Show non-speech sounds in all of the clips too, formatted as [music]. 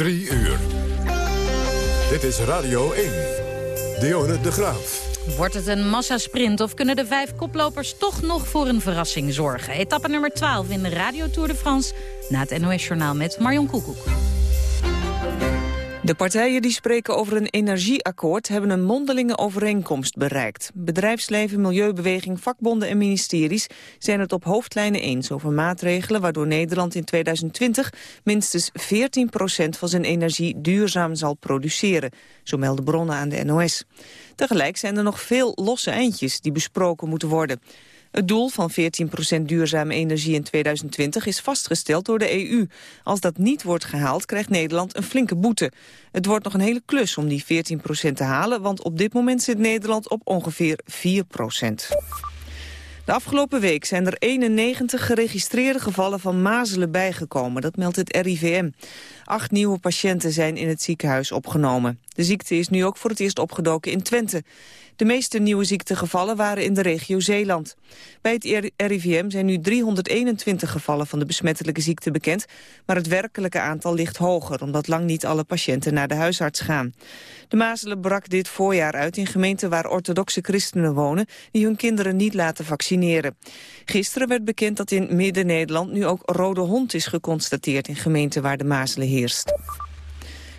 Drie uur. Dit is Radio 1. Dionne de Graaf. Wordt het een massasprint of kunnen de vijf koplopers toch nog voor een verrassing zorgen? Etappe nummer 12 in de Radio Tour de France. Na het NOS-journaal met Marion Koekoek. De partijen die spreken over een energieakkoord hebben een mondelinge overeenkomst bereikt. Bedrijfsleven, milieubeweging, vakbonden en ministeries zijn het op hoofdlijnen eens over maatregelen waardoor Nederland in 2020 minstens 14% van zijn energie duurzaam zal produceren, zo melden bronnen aan de NOS. Tegelijk zijn er nog veel losse eindjes die besproken moeten worden. Het doel van 14% duurzame energie in 2020 is vastgesteld door de EU. Als dat niet wordt gehaald, krijgt Nederland een flinke boete. Het wordt nog een hele klus om die 14% te halen, want op dit moment zit Nederland op ongeveer 4%. De afgelopen week zijn er 91 geregistreerde gevallen van mazelen bijgekomen. Dat meldt het RIVM. Acht nieuwe patiënten zijn in het ziekenhuis opgenomen. De ziekte is nu ook voor het eerst opgedoken in Twente. De meeste nieuwe ziektegevallen waren in de regio Zeeland. Bij het RIVM zijn nu 321 gevallen van de besmettelijke ziekte bekend, maar het werkelijke aantal ligt hoger, omdat lang niet alle patiënten naar de huisarts gaan. De mazelen brak dit voorjaar uit in gemeenten waar orthodoxe christenen wonen, die hun kinderen niet laten vaccineren. Gisteren werd bekend dat in Midden-Nederland nu ook rode hond is geconstateerd in gemeenten waar de mazelen heerst.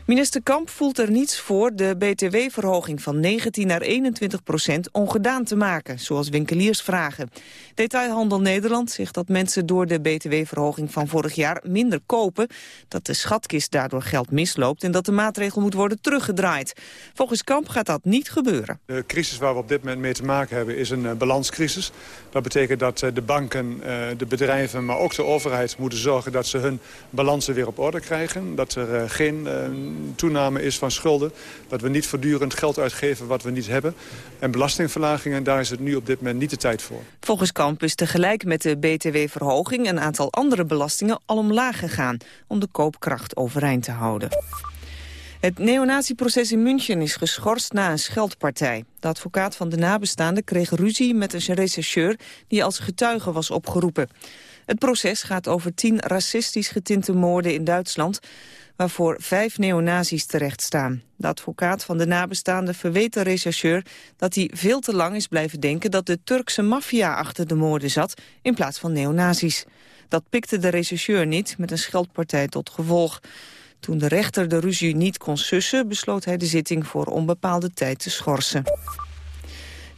Minister Kamp voelt er niets voor de btw-verhoging van 19 naar 21 procent ongedaan te maken, zoals winkeliers vragen. Detailhandel Nederland zegt dat mensen door de btw-verhoging van vorig jaar minder kopen, dat de schatkist daardoor geld misloopt en dat de maatregel moet worden teruggedraaid. Volgens Kamp gaat dat niet gebeuren. De crisis waar we op dit moment mee te maken hebben is een uh, balanscrisis. Dat betekent dat uh, de banken, uh, de bedrijven, maar ook de overheid moeten zorgen dat ze hun balansen weer op orde krijgen. Dat er geen toename is van schulden. Dat we niet voortdurend geld uitgeven wat we niet hebben. En belastingverlagingen, daar is het nu op dit moment niet de tijd voor. Volgens Kamp is tegelijk met de btw-verhoging... een aantal andere belastingen al omlaag gegaan... om de koopkracht overeind te houden. Het neonatieproces in München is geschorst na een scheldpartij. De advocaat van de nabestaanden kreeg ruzie met een rechercheur... die als getuige was opgeroepen. Het proces gaat over tien racistisch getinte moorden in Duitsland waarvoor vijf neonazis terecht staan. De advocaat van de nabestaanden verweet de rechercheur dat hij veel te lang is blijven denken dat de Turkse maffia achter de moorden zat in plaats van neonazis. Dat pikte de rechercheur niet met een scheldpartij tot gevolg. Toen de rechter de ruzie niet kon sussen, besloot hij de zitting voor onbepaalde tijd te schorsen.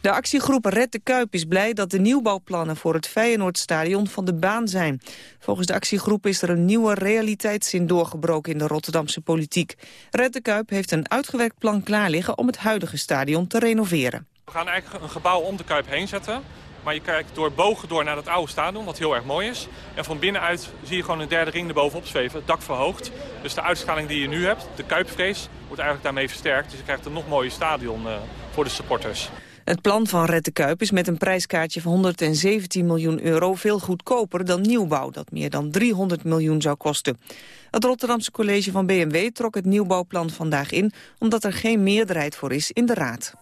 De actiegroep Red de Kuip is blij dat de nieuwbouwplannen voor het Feyenoordstadion van de baan zijn. Volgens de actiegroep is er een nieuwe realiteitszin doorgebroken in de Rotterdamse politiek. Red de Kuip heeft een uitgewerkt plan klaar liggen om het huidige stadion te renoveren. We gaan eigenlijk een gebouw om de Kuip heen zetten. Maar je kijkt door bogen door naar het oude stadion, wat heel erg mooi is. En van binnenuit zie je gewoon een derde ring erbovenop zweven, het dak verhoogd. Dus de uitschaling die je nu hebt, de Kuipvrees, wordt eigenlijk daarmee versterkt. Dus je krijgt een nog mooier stadion uh, voor de supporters. Het plan van Red Kuip is met een prijskaartje van 117 miljoen euro veel goedkoper dan nieuwbouw, dat meer dan 300 miljoen zou kosten. Het Rotterdamse college van BMW trok het nieuwbouwplan vandaag in, omdat er geen meerderheid voor is in de Raad.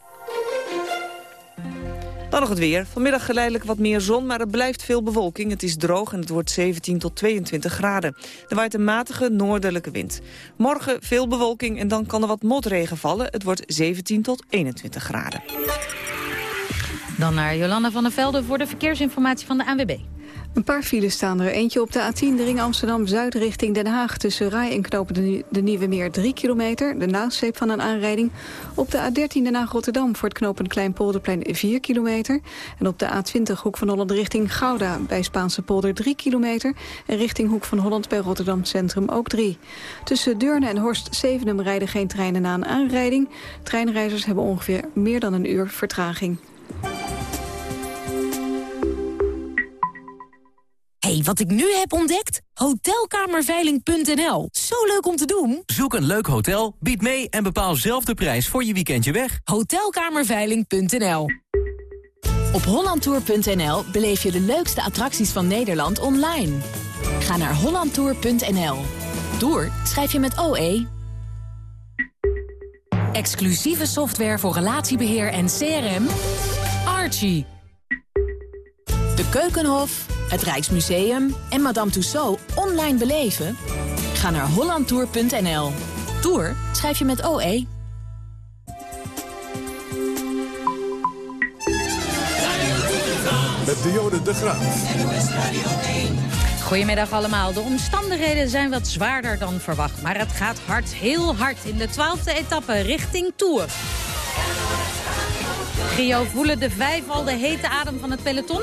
Dan nog het weer. Vanmiddag geleidelijk wat meer zon, maar er blijft veel bewolking. Het is droog en het wordt 17 tot 22 graden. Er waait een matige noordelijke wind. Morgen veel bewolking en dan kan er wat motregen vallen. Het wordt 17 tot 21 graden. Dan naar Jolanda van der Velde voor de verkeersinformatie van de ANWB. Een paar files staan er. Eentje op de A10, de ring Amsterdam-Zuid richting Den Haag... tussen Rai en Knopen de, Nieuwe Meer 3 kilometer. De nasleep van een aanrijding. Op de A13 Den Haag-Rotterdam voor het knooppunt Kleinpolderplein 4 kilometer. En op de A20 Hoek van Holland richting Gouda... bij Spaanse polder 3 kilometer. En richting Hoek van Holland bij Rotterdam Centrum ook 3. Tussen Deurne en Horst Zevenum rijden geen treinen na een aanrijding. Treinreizigers hebben ongeveer meer dan een uur vertraging. Hey, wat ik nu heb ontdekt? Hotelkamerveiling.nl. Zo leuk om te doen. Zoek een leuk hotel, bied mee en bepaal zelf de prijs voor je weekendje weg. Hotelkamerveiling.nl. Op hollandtour.nl beleef je de leukste attracties van Nederland online. Ga naar hollandtour.nl. Tour schrijf je met OE. Exclusieve software voor relatiebeheer en CRM. Archie. De Keukenhof het Rijksmuseum en Madame Tussaud online beleven? Ga naar hollandtour.nl. Tour schrijf je met OE. Met Dionne de Graaf. Goedemiddag allemaal. De omstandigheden zijn wat zwaarder dan verwacht. Maar het gaat hard, heel hard in de twaalfde etappe richting Tour. Gio, voelen de vijf al de hete adem van het peloton?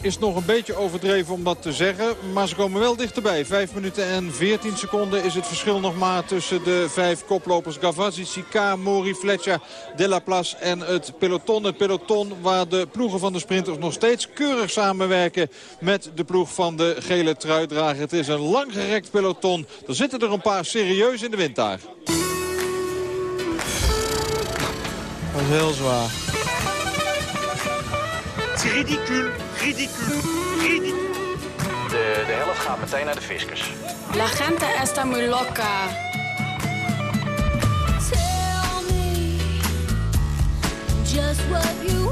Is nog een beetje overdreven om dat te zeggen. Maar ze komen wel dichterbij. 5 minuten en 14 seconden is het verschil nog maar tussen de vijf koplopers. Gavazzi, Sika, Mori, Fletcher, De La Place en het peloton. Het peloton waar de ploegen van de sprinters nog steeds keurig samenwerken met de ploeg van de gele truidrager. Het is een langgerekt peloton. Er zitten er een paar serieus in de wind daar. Dat is heel zwaar. Het is ridicule, ridicule, ridicule. De, de helft gaat meteen naar de fiscus. La gente está muy loca. Tell me just what you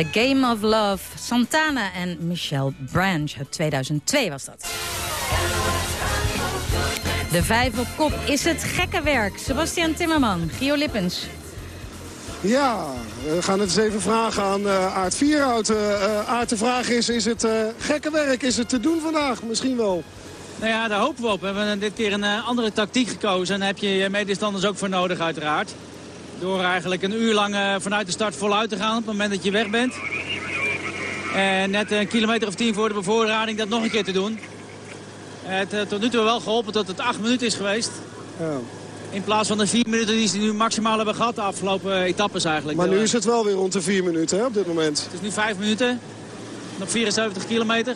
The Game of Love, Santana en Michelle Branch. Uit 2002 was dat. De vijf op kop is het gekke werk. Sebastian Timmerman, Gio Lippens. Ja, we gaan het eens even vragen aan uh, Aart Vierhout. Uh, Aart, de vraag is, is het uh, gekke werk? Is het te doen vandaag? Misschien wel. Nou ja, daar hopen we op. We hebben dit keer een andere tactiek gekozen. En daar heb je je medestanders ook voor nodig uiteraard. Door eigenlijk een uur lang vanuit de start voluit te gaan op het moment dat je weg bent. En net een kilometer of tien voor de bevoorrading dat nog een keer te doen. Het uh, tot nu toe wel geholpen dat het acht minuten is geweest. Ja. In plaats van de vier minuten die ze nu maximaal hebben gehad de afgelopen etappes eigenlijk. Maar nu is het wel weer rond de vier minuten hè, op dit moment. Het is nu vijf minuten. Nog 74 kilometer.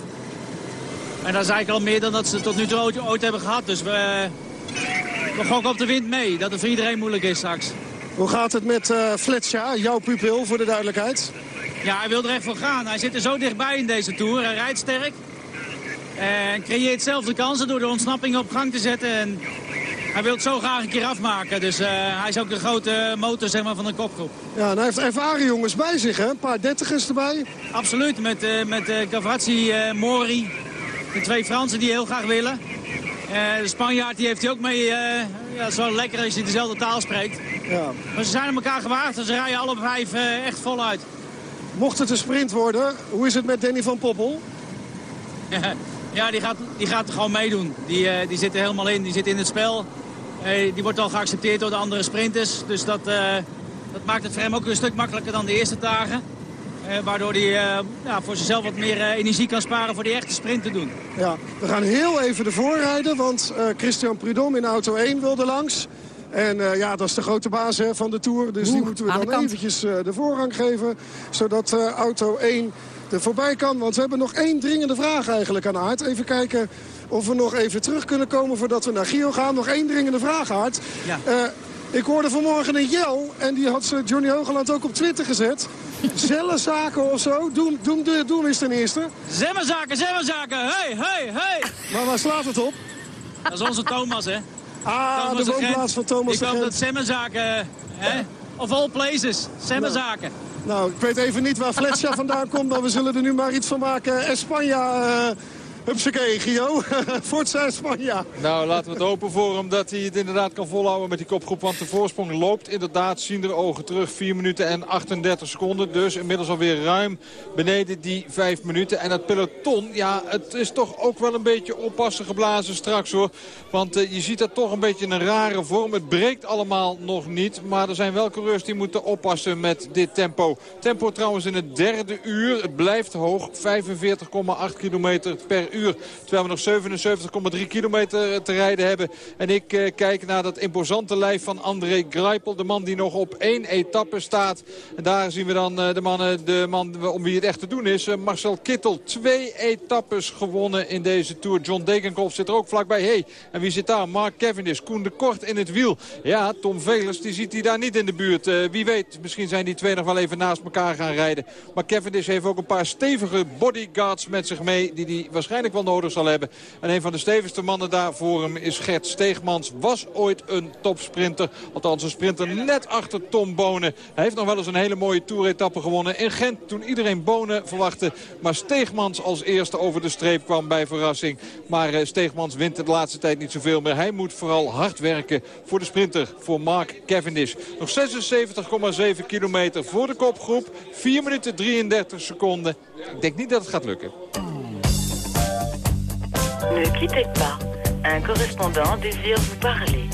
En dat is eigenlijk al meer dan dat ze tot nu toe ooit, ooit hebben gehad. Dus we, we gokken op de wind mee. Dat het voor iedereen moeilijk is straks. Hoe gaat het met uh, Fletcher, jouw pupil, voor de duidelijkheid? Ja, hij wil er echt voor gaan. Hij zit er zo dichtbij in deze Tour. Hij rijdt sterk. En creëert zelf de kansen door de ontsnapping op gang te zetten. En hij wil het zo graag een keer afmaken. Dus eh, hij is ook de grote motor zeg maar, van de kopgroep. Ja, en hij heeft ervaren jongens bij zich, hè? Een paar dertigers erbij. Absoluut, met, eh met Gavazzi, eh, Mori. De twee Fransen die heel graag willen. De Spanjaard die heeft hij ook mee. Ja, het is wel lekker als je dezelfde taal spreekt. Ja. Maar ze zijn elkaar gewaagd en ze rijden alle vijf eh, echt voluit. Mocht het een sprint worden, hoe is het met Danny van Poppel? [laughs] ja, die gaat, die gaat er gewoon meedoen. Die, eh, die zit er helemaal in, die zit in het spel. Eh, die wordt al geaccepteerd door de andere sprinters. Dus dat, dat maakt het voor hem ook een stuk makkelijker dan de eerste dagen. Eh, waardoor hij eh, ja, voor zichzelf wat meer eh, energie kan sparen voor die echte sprint te doen. Ja, we gaan heel even ervoor rijden, want eh, Christian Prudhomme in auto 1 wilde langs. En eh, ja, dat is de grote baas hè, van de Tour. Dus die moeten we dan kant. eventjes eh, de voorrang geven. Zodat eh, auto 1 er voorbij kan. Want we hebben nog één dringende vraag eigenlijk aan Aard. Even kijken of we nog even terug kunnen komen voordat we naar Gio gaan. Nog één dringende vraag, Aard. Ja. Eh, ik hoorde vanmorgen een Jel en die had ze Johnny Hogeland ook op Twitter gezet. Zellenzaken of zo. Doen, doen, doen, is ten eerste. Zemmenzaken, zemmenzaken, hey, hey, hey! Maar waar slaat het op? Dat is onze Thomas, hè? Ah, Thomas de woonplaats van Thomas Ik de hoop Gent. dat Zemmenzaken, hè? Of all places, Zemmenzaken. Nou, ik weet even niet waar Fletcher vandaan komt, maar we zullen er nu maar iets van maken. Espanja, uh, hupsakee, Gio. [laughs] Forza Espanja. Nou, laten we het hopen voor hem dat hij het inderdaad kan volhouden met die kopgroep. Want de voorsprong loopt inderdaad, zien de ogen terug. 4 minuten en 38 seconden. Dus inmiddels alweer ruim beneden die 5 minuten. En het peloton, ja, het is toch ook wel een beetje oppassen geblazen straks hoor. Want uh, je ziet dat toch een beetje een rare vorm. Het breekt allemaal nog niet. Maar er zijn wel coureurs die moeten oppassen met dit tempo. Tempo trouwens in het derde uur. Het blijft hoog. 45,8 kilometer per uur. Terwijl we nog 77,3 kilometer te rijden hebben. En ik uh, kijk naar dat imposante lijf van André Greipel. De man die nog op één etappe staat. En daar zien we dan uh, de, mannen, de man om wie het echt te doen is. Marcel Kittel. Twee etappes gewonnen in deze Tour. John Degenkolb zit er ook vlakbij. Hey, en wie zit daar? Mark Cavendish. Koen de Kort in het wiel. Ja, Tom Velers die ziet hij daar niet in de buurt. Wie weet, misschien zijn die twee nog wel even naast elkaar gaan rijden. Maar Cavendish heeft ook een paar stevige bodyguards met zich mee. Die hij waarschijnlijk wel nodig zal hebben. En een van de stevigste mannen daar voor hem is Gert Steegmans. Was ooit een topsprinter. Althans een sprinter net achter Tom Bonen. Hij heeft nog wel eens een hele mooie toeretappe gewonnen in Gent. Toen iedereen Bonen verwachtte. Maar Steegmans als eerste over de streep kwam bij verrassing. Maar uh, Steegmans wint de laatste tijd niet zoveel meer. Hij moet vooral hard werken voor de sprinter. Voor Mark Cavendish. Nog 76,7 kilometer voor de kopgroep. 4 minuten 33 seconden. Ik denk niet dat het gaat lukken. Ne quittez pas. Un correspondant désire vous parler.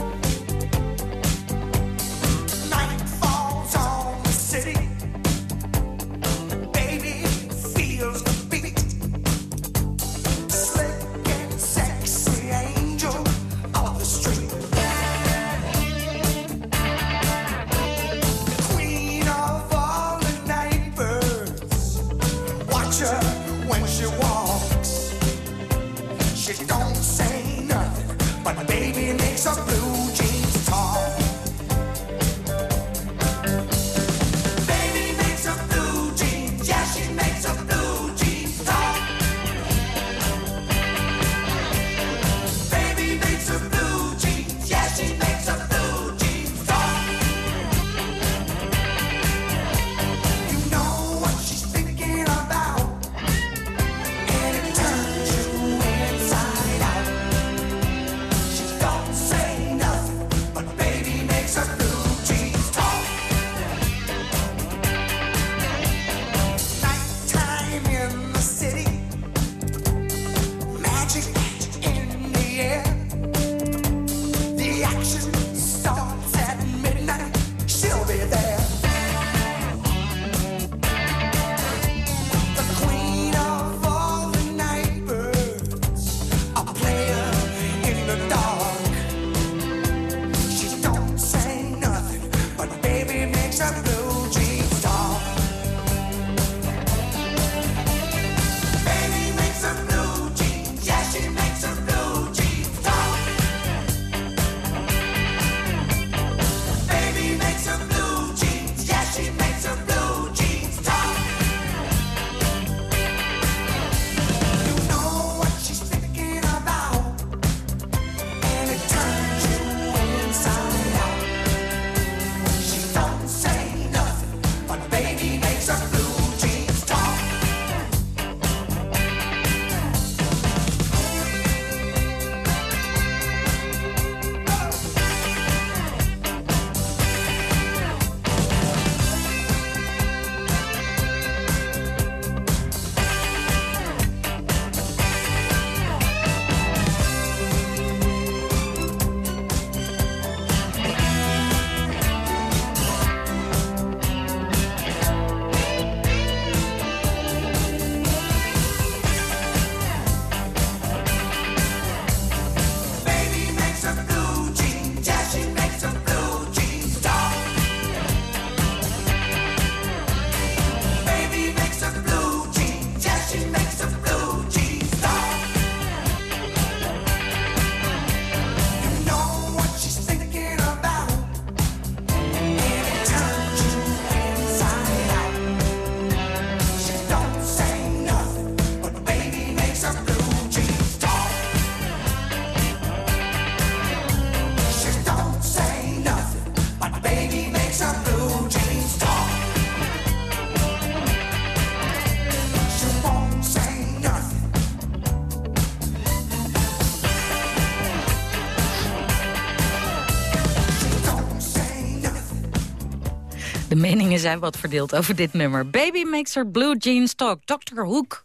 Meningen zijn wat verdeeld over dit nummer. Baby makes her blue jeans talk. Dr. Hoek.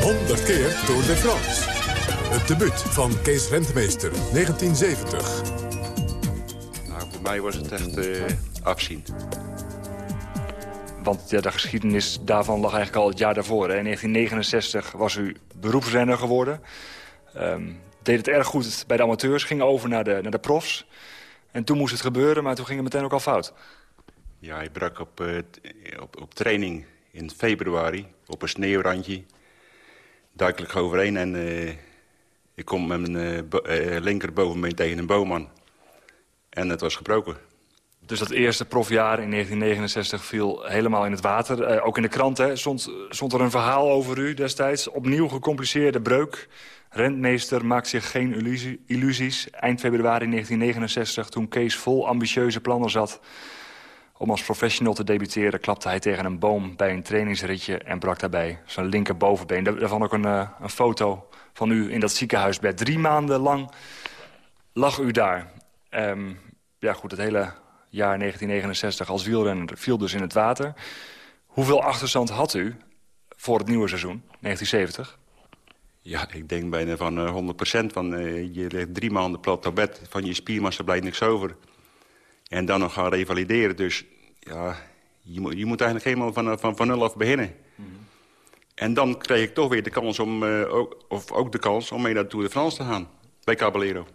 100 keer Tour de France. Het debuut van Kees Rentmeester, 1970. Nou, voor mij was het echt eh, afzien. Want ja, de geschiedenis daarvan lag eigenlijk al het jaar daarvoor. Hè. In 1969 was u beroepsrenner geworden. Ehm, deed het erg goed bij de amateurs, ging over naar de, naar de profs. En toen moest het gebeuren, maar toen ging het meteen ook al fout. Ja, hij brak op, eh, op, op training in februari op een sneeuwrandje. Duidelijk overheen en eh, ik kom met mijn eh, bo- eh, linkerbovenbeen tegen een boom aan. En het was gebroken. Dus dat eerste profjaar in 1969 viel helemaal in het water. Ook in de krant hè, stond, stond er een verhaal over u destijds. Opnieuw gecompliceerde breuk. Rentmeester maakt zich geen illusie- illusies. Eind februari 1969, toen Kees vol ambitieuze plannen zat... om als professional te debuteren, klapte hij tegen een boom... bij een trainingsritje en brak daarbij zijn linkerbovenbeen. Daar- Daarvan ook een, eh, een foto van u in dat ziekenhuisbed. Drie maanden lang lag u daar. Ehm, ja goed, het hele jaar 1969 als wielrenner viel dus in het water. Hoeveel achterstand had u voor het nieuwe seizoen, 1970? Ja, ik denk bijna van eh, 100% van eh, je ligt drie maanden plat op bed. Van je spiermassa blijft niks over. En dan nog gaan revalideren. Dus ja, je moet, je moet eigenlijk helemaal van, van, van nul af beginnen. En dan kreeg ik toch weer de kans om, eh, ook, of ook de kans om mee naar de Tour de France te gaan. Bij Caballero.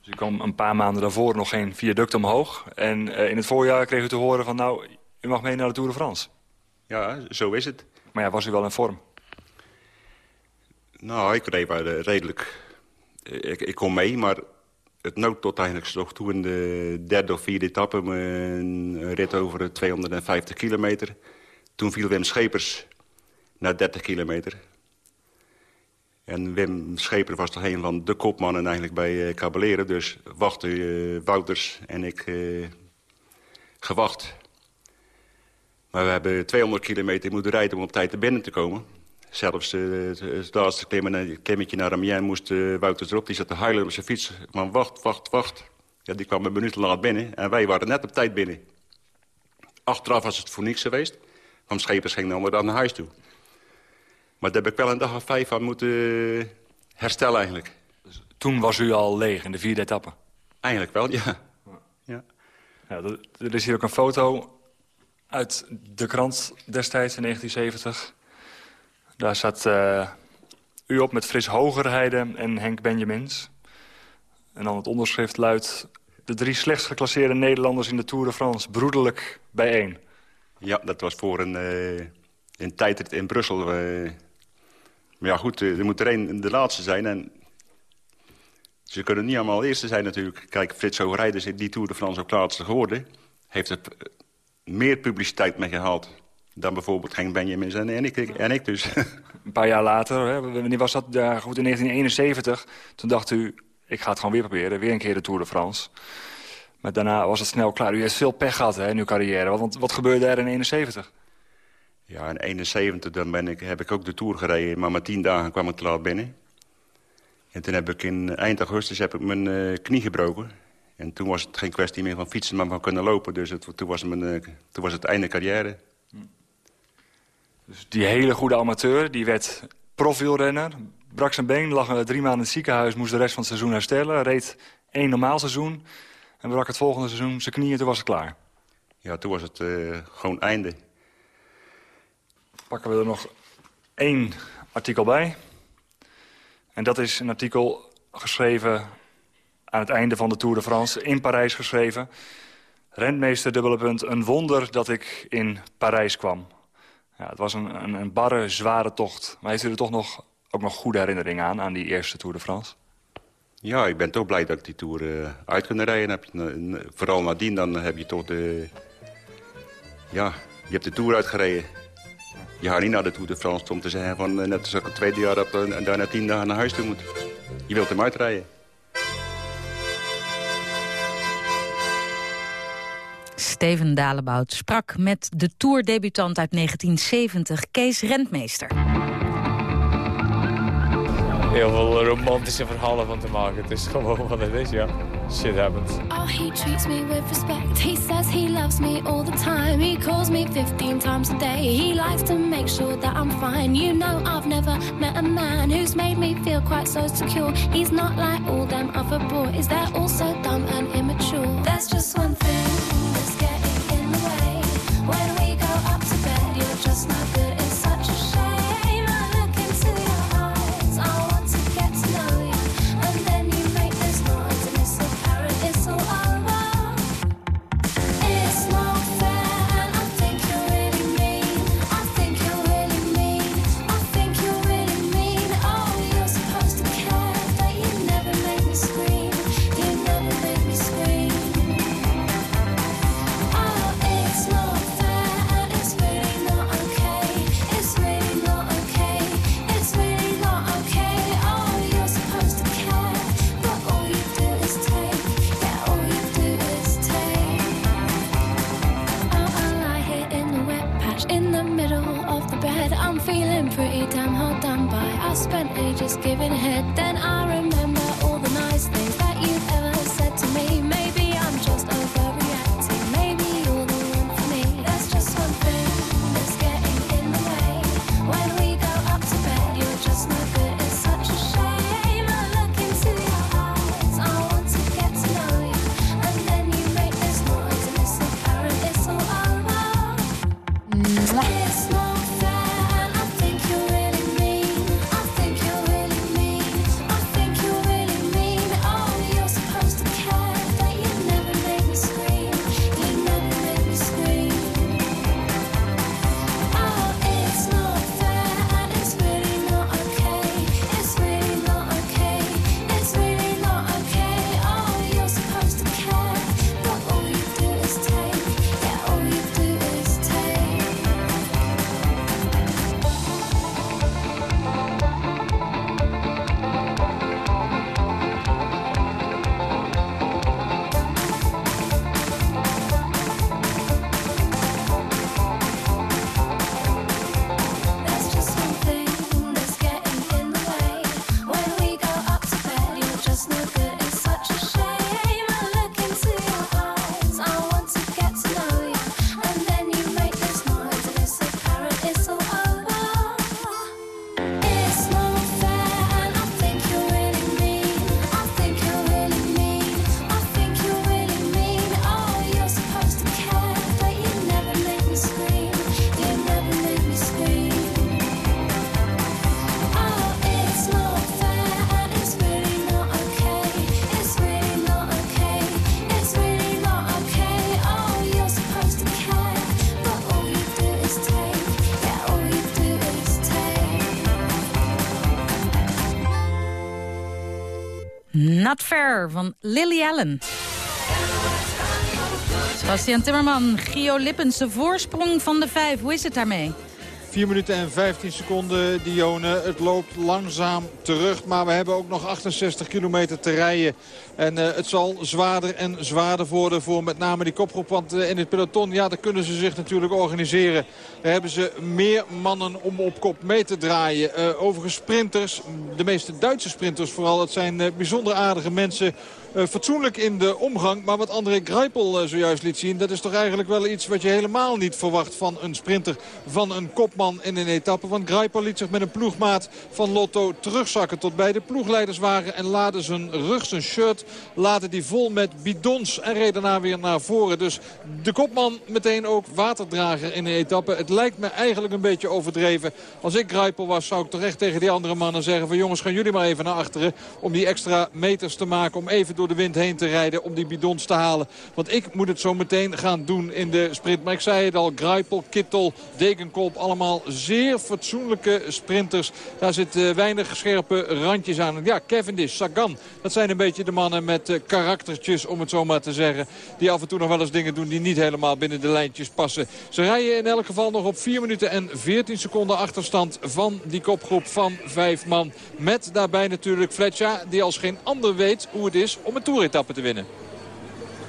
Dus u kwam een paar maanden daarvoor nog geen viaduct omhoog. En eh, in het voorjaar kreeg u te horen van... nou, u mag mee naar de Tour de France. Ja, zo is het. Maar ja, was u wel in vorm? Nou, ik reed wel eh, redelijk. Eh, Ik, ik kon mee, maar het noodtot eigenlijk nog toe in de derde of vierde etappe. Een rit over de 250 kilometer. Toen viel Wim Schepers naar 30 kilometer. En Wim Scheper was toch een van de kopmannen eigenlijk bij Caballero. Dus wachten eh, Wouters en ik gewacht. Maar we hebben 200 kilometer moeten rijden om op tijd er binnen te komen. Zelfs eh, het, laatste naar Amiens moest eh, Wouters erop. Die zat te huilen op zijn fiets. Maar wacht, wacht, wacht. Ja, die kwam een minuut laat binnen. En wij waren net op tijd binnen. Achteraf was het voor niks geweest. Want Schepers ging dan weer naar huis toe. Maar daar heb ik wel een dag of vijf aan moeten herstellen eigenlijk. Toen was u al leeg in de vierde etappe? Eigenlijk wel, ja. Ja, er, er is hier ook een foto uit de krant destijds in 1970. Daar staat eh, u op met Frits Hogerheide en Henk Benjamins. En dan het onderschrift luidt... de drie slechts geclasseerde Nederlanders in de Tour de France... broederlijk bijeen. Ja, dat was voor een, eh een tijdrit in Brussel. eh. maar ja, goed, er moet er één de laatste zijn. En ze kunnen niet allemaal eerste zijn natuurlijk. Kijk, Frits Hogerheide in die Tour de France ook laatste geworden. Heeft er meer publiciteit mee gehaald dan bijvoorbeeld Henk Benjamins en, en, ik, en ik dus. [laughs] Een paar jaar later, hè, wanneer was dat? Ja, goed, in 1971. Toen dacht u, ik ga het gewoon weer proberen. Weer een keer de Tour de France. Maar daarna was het snel klaar. U heeft veel pech gehad hè, in uw carrière. Want wat gebeurde er in 71? Ja, in 71 dan ben ik, heb ik ook de Tour gereden. Maar met tien dagen kwam ik te laat binnen. En toen heb ik in eind augustus heb ik mijn eh, knie gebroken. En toen was het geen kwestie meer van fietsen, maar van kunnen lopen. Dus het, toen, was mijn, eh, toen was het einde carrière. Dus die hele goede amateur, die werd profielrenner. Brak zijn been, lag drie maanden in het ziekenhuis... moest de rest van het seizoen herstellen. Reed één normaal seizoen. En brak het volgende seizoen zijn knieën, toen was het klaar. Ja, toen was het eh, gewoon einde. Pakken we er nog één artikel bij. En dat is een artikel geschreven aan het einde van de Tour de France. In Parijs geschreven. Rentmeester, dubbele punt. Een wonder dat ik in Parijs kwam. Ja, het was een, een, een barre, zware tocht. Maar heeft u er toch nog, ook nog goede herinneringen aan, aan die eerste Tour de France? Ja, ik ben toch blij dat ik die Tour eh, uit kon rijden. Heb je, eh, vooral nadien dan heb je toch de... Ja, je hebt de Tour uitgereden. Je gaat niet naar de Tour de France om te zeggen van... eh, net als ik het tweede jaar heb en daarna tien dagen naar huis toe moet. Je wilt hem uitrijden. Steven Dalebout sprak met de tourdebutant uit 1970, Kees Rentmeester. heel veel romantische verhalen van te maken. Het is gewoon wat het is, ja. Shit happens. Oh, he treats me with respect. He says he loves me all the time. He calls me 15 times a day. He likes to make sure that I'm fine. You know, I've never met a man who's made me feel quite so secure. He's not like all them other boys. They're all so dumb and immature. There's just one thing you're just not good. Van Lily Allen. Sebastian Timmerman, Gio Lippens, de voorsprong van de vijf. Hoe is het daarmee? 4 minuten en 15 seconden, Dione. Het loopt langzaam terug, maar we hebben ook nog 68 kilometer te rijden. En eh, het zal zwaarder en zwaarder worden voor met name die kopgroep. Want eh, in het peloton, ja, daar kunnen ze zich natuurlijk organiseren. Daar hebben ze meer mannen om op kop mee te draaien. Eh, overigens sprinters, de meeste Duitse sprinters vooral. Het zijn bijzonder aardige mensen. Eh, fatsoenlijk in de omgang. Maar wat André Greipel eh, zojuist liet zien... dat is toch eigenlijk wel iets wat je helemaal niet verwacht van een sprinter. Van een kopman in een etappe. Want Greipel liet zich met een ploegmaat van Lotto terugzakken... tot bij de ploegleiderswagen en laadde zijn rug, zijn shirt... laadde die vol met bidons en reed daarna weer naar voren. Dus de kopman meteen ook waterdrager in een etappe. Het lijkt me eigenlijk een beetje overdreven. Als ik Greipel was, zou ik toch echt tegen die andere mannen zeggen... van jongens, gaan jullie maar even naar achteren... om die extra meters te maken, om even door de wind heen te rijden... om die bidons te halen. Want ik moet het zo meteen gaan doen in de sprint. Maar ik zei het al, Greipel, Kittel, Degenkolb... allemaal zeer fatsoenlijke sprinters. Daar zitten weinig scherpe randjes aan. Ja, Cavendish, Sagan, dat zijn een beetje de mannen met eh, karaktertjes... om het zo maar te zeggen. Die af en toe nog wel eens dingen doen die niet helemaal binnen de lijntjes passen. Ze rijden in elk geval nog op 4 minuten en 14 seconden achterstand... van die kopgroep van vijf man. Met daarbij natuurlijk Fletcher, die als geen ander weet hoe het is om een toeretappe te winnen.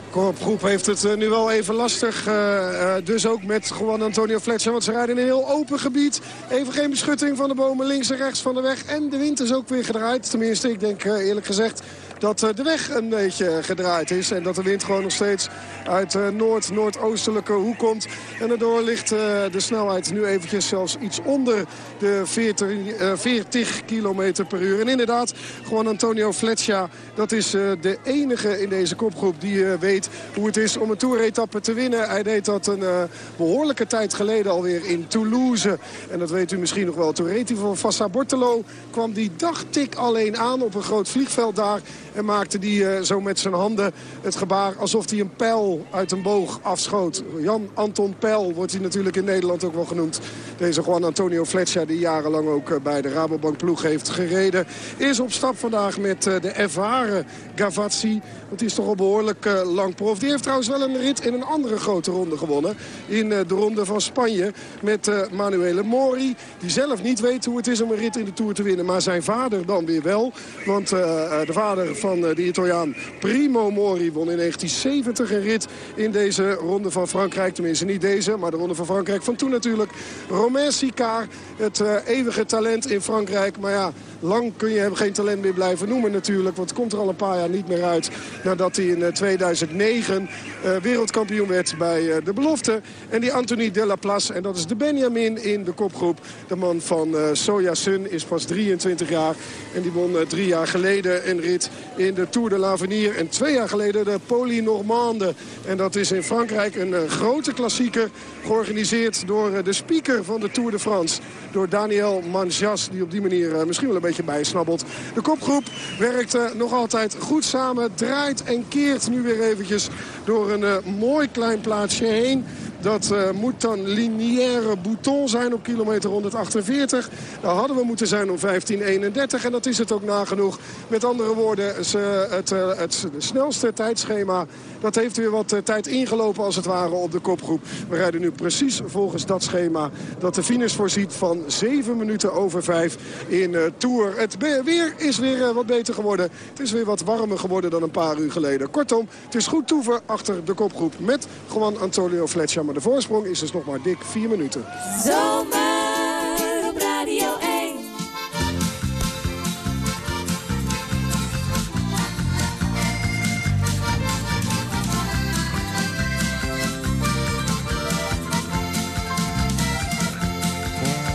Kopgroep heeft het eh, nu wel even lastig. eh, eh, dus ook met Juan Antonio Fletcher. Want ze rijden in een heel open gebied. Even geen beschutting van de bomen links en rechts van de weg. En de wind is ook weer gedraaid. Tenminste, ik denk eerlijk gezegd dat eh, de weg een beetje gedraaid is. En dat de wind gewoon nog steeds uit eh, noord-noordoostelijke hoek komt. En daardoor ligt eh, de snelheid nu eventjes zelfs iets onder de 40, eh, 40 kilometer per uur. En inderdaad, gewoon Antonio Fletcher, dat is de enige in deze kopgroep die weet hoe het is om een toeretappe te winnen. Hij deed dat een eh, behoorlijke tijd geleden alweer in Toulouse. En dat weet u misschien nog wel. Hij van Fassa Bortolo. Kwam die dagtik alleen aan op een groot vliegveld daar. En maakte die eh, zo met zijn handen het gebaar alsof hij een pijl uit een boog afschoot. Jan Anton Pijl wordt hij natuurlijk in Nederland ook wel genoemd. Deze Juan Antonio Fletcher die jarenlang ook eh, bij de Rabobank ploeg heeft gereden. Is op stap vandaag met eh, de ervaren Gavazzi. Want die is toch al behoorlijk eh, lang prof. Die heeft trouwens wel een rit in een andere grote ronde gewonnen. In de ronde van Spanje met Manuele Mori. Die zelf niet weet hoe het is om een rit in de Tour te winnen. Maar zijn vader dan weer wel. Want de vader van eh, de Italiaan Primo Mori won in 1970 een rit in deze ronde van Frankrijk. Tenminste niet deze, maar de ronde van Frankrijk van toen natuurlijk. Romain Sicard, het eh, eeuwige talent in Frankrijk. Maar ja, lang kun je hem geen talent meer blijven noemen natuurlijk. Want het komt er al een paar jaar niet meer uit. Nadat hij in eh, 2009 eh, wereldkampioen werd bij eh, de belofte. En die Anthony Delaplace, en dat is de Benjamin in de kopgroep. De man van eh, Soja Sun is pas 23 jaar. En die won eh, drie jaar geleden een rit in de Tour de l'Avenir. En twee jaar geleden de Poly-Normande. En dat is in Frankrijk een eh, grote klassieker. Georganiseerd door eh, de speaker van de Tour de France. Door Daniel Manjas, die op die manier eh, misschien wel een beetje bijsnabbelt. De kopgroep werkt eh, nog altijd goed samen. Draait en keert nu weer eventjes door een eh, mooi klein plaatsje heen. Dat eh, moet dan lineaire bouton zijn op kilometer 148. Daar hadden we moeten zijn om 15.31 en dat is het ook nagenoeg. Met andere woorden, ze, het, eh, het snelste tijdschema... dat heeft weer wat eh, tijd ingelopen als het ware op de kopgroep. We rijden nu precies volgens dat schema dat de finish voorziet van 7 minuten over 5 in eh, Tour. Het weer is weer wat beter geworden. Het is weer wat warmer geworden dan een paar uur geleden. Kortom, het is goed toeven achter de kopgroep met Juan Antonio Fletcher. Maar de voorsprong is dus nog maar dik 4 minuten. Zomer op Radio 1.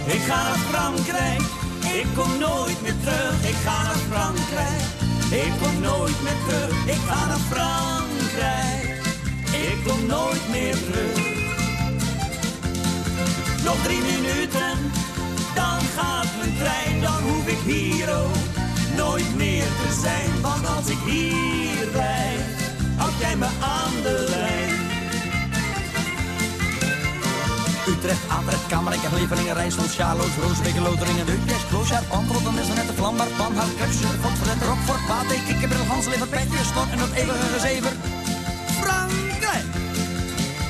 Ik ga naar Frankrijk, ik kom nooit meer terug. Ik ga naar Frankrijk, ik kom nooit meer terug. Ik ga naar Frankrijk, ik kom nooit meer terug. Nog drie minuten, dan gaat mijn trein. Dan hoef ik hier ook nooit meer te zijn. Want als ik hier blijf, houd jij me aan de lijn. Utrecht, Atrecht, Kamerijk, Levelingen, Rijssel, Sjaloos, Roosbeek, Loteringen, Utrecht, Kloosjaar, er net de Vlambaar, Panhard, Kruisje, Godverlet, Rockfort, Pate, Kikkerbril, Hanslever, Petje, Snot en dat eeuwige gezever. Frankrijk!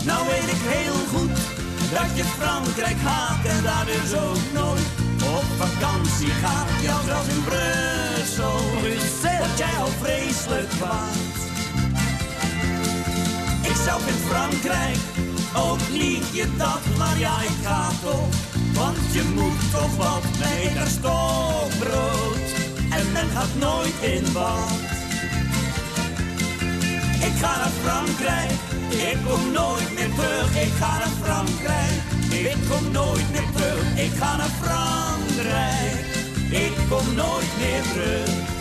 Nou weet ik heel goed dat je Frankrijk haat en daar dus ook nooit op vakantie gaat. Ja, zelfs in Brussel, Brussel, word jij al vreselijk kwaad. Ik zelf in Frankrijk, ook niet je dat, maar ja, ik ga toch. Want je moet toch wat met een stokbrood en men gaat nooit in bad. Ik ga naar Frankrijk, ik kom nooit meer terug. Ik ga naar Frankrijk, ik kom nooit meer terug. Ik ga naar Frankrijk, ik kom nooit meer terug.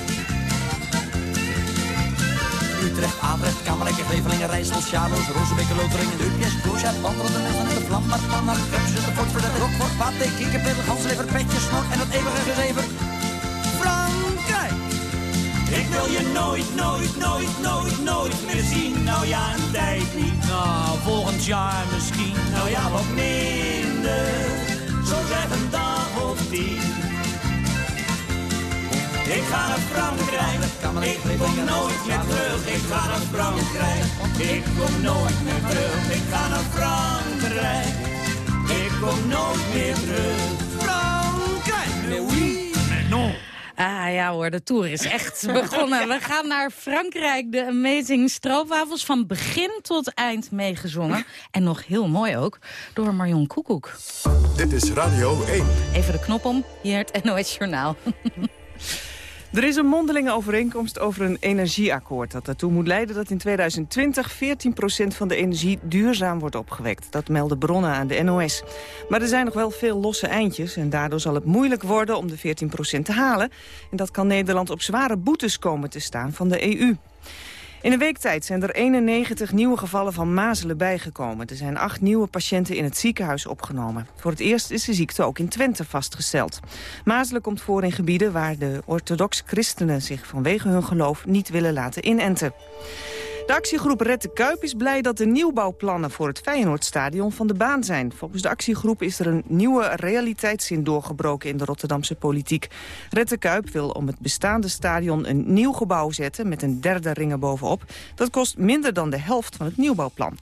Utrecht, Atrecht, Kamerijk, Levelingen, Rijssel, Sjaloos, Roosbeek, Loteringen, Utrecht, Kloosjaar, is er net de Vlambaar, Panhard, Kruisje, Godverlet, Rockfort, Pate, Kikkerbril, Hanslever, Petje, Snot en dat eeuwige gezever. Ik wil je nooit, nooit, nooit, nooit, nooit meer zien. Nou ja, een tijd niet. Nou, volgend jaar misschien. Nou ja, wat minder. Zo zeg een dag of tien. Ik ga naar Frankrijk. Ik kom nooit meer terug. Ik ga naar Frankrijk. Ik kom nooit meer terug. Ik ga naar Frankrijk. Ik kom nooit meer terug. Frankrijk! Ah ja hoor, de tour is echt [laughs] begonnen. We gaan naar Frankrijk. De Amazing Stroopwafels van begin tot eind meegezongen. En nog heel mooi ook, door Marion Koekoek. Dit is Radio 1. Even de knop om, hier het [laughs] NOS Journaal. [laughs] Er is een mondelinge overeenkomst over een energieakkoord... dat ertoe moet leiden dat in 2020 14% van de energie duurzaam wordt opgewekt. Dat melden bronnen aan de NOS. Maar er zijn nog wel veel losse eindjes... en daardoor zal het moeilijk worden om de 14% te halen. En dat kan Nederland op zware boetes komen te staan van de EU. In een week tijd zijn er 91 nieuwe gevallen van mazelen bijgekomen. Er zijn acht nieuwe patiënten in het ziekenhuis opgenomen. Voor het eerst is de ziekte ook in Twente vastgesteld. Mazelen komt voor in gebieden waar de orthodox christenen zich vanwege hun geloof niet willen laten inenten. De actiegroep Red de Kuip is blij dat de nieuwbouwplannen voor het Feyenoordstadion van de baan zijn. Volgens de actiegroep is er een nieuwe realiteitszin doorgebroken in de Rotterdamse politiek. Red de Kuip wil om het bestaande stadion een nieuw gebouw zetten met een derde ring erbovenop. Dat kost minder dan de helft van het nieuwbouwplan.